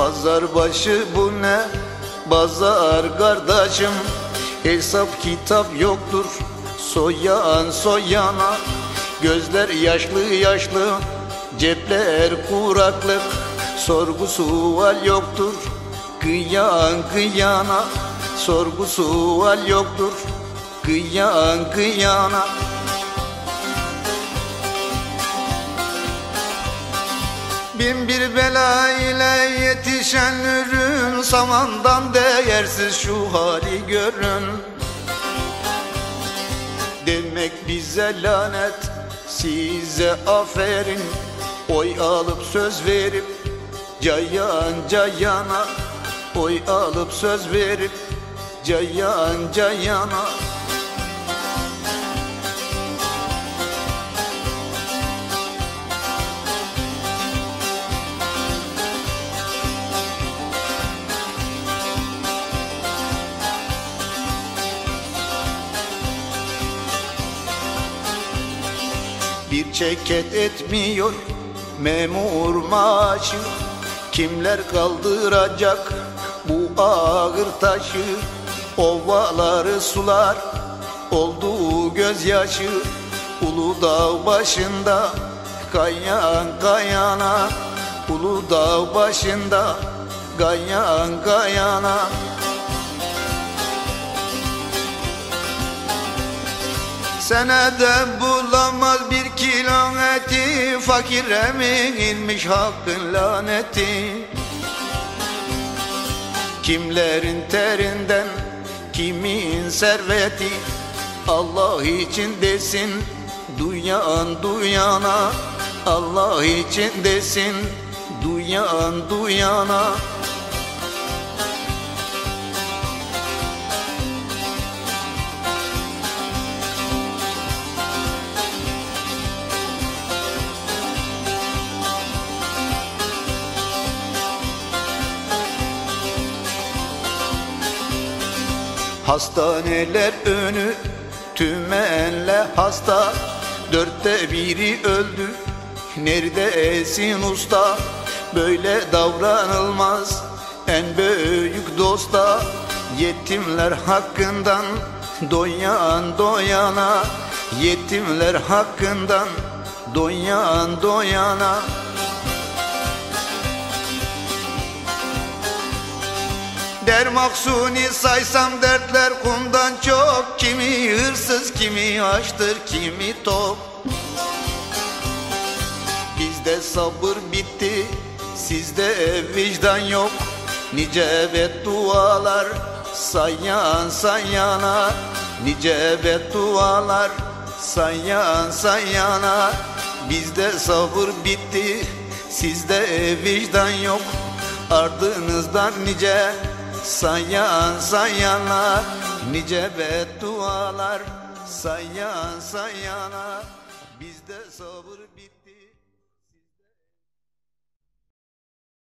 Pazar başı bu ne? Bazar kardeşim. Hesap kitap yoktur. Soyan soyana. Gözler yaşlı yaşlı. Cepler kuraklık. Sorgu sual yoktur. Kıyan kıyana. Sorgu sual yoktur. Kıyan kıyana Bin bir bela ile yetişen ürün Samandan değersiz şu hali görün. Demek bize lanet size aferin. Oy alıp söz verip cayan cayana. Oy alıp söz verip cayan cayana Bir çeket etmiyor memur maaşı. Kimler kaldıracak bu ağır taşı? Ovaları sular olduğu gözyaşı. Uludağ başında kayan kayana. Uludağ başında kayan kayana Senede bulamaz bir kilo eti. Fakire mi inmiş hakkın laneti? Kimlerin terinden kimin serveti? Allah için desin duyan duyana. Allah için desin duyan duyana Hastaneler önü tümenle hasta. Dörtte biri öldü Neredesin usta? Böyle davranılmaz en büyük dosta. Yetimler hakkından doyan doyana. Yetimler hakkından doyan doyana Der maksuni saysam dertler kumdan çok. Kimi hırsız kimi açtır kimi top. Bizde sabır bitti sizde vicdan yok. Nice beddualar sayan sayana. Nice beddualar sayan sayana. Bizde sabır bitti sizde vicdan yok. Ardınızdan nice sayan sayana Nice beddualar. Sayan sayana Bizde sabır bitti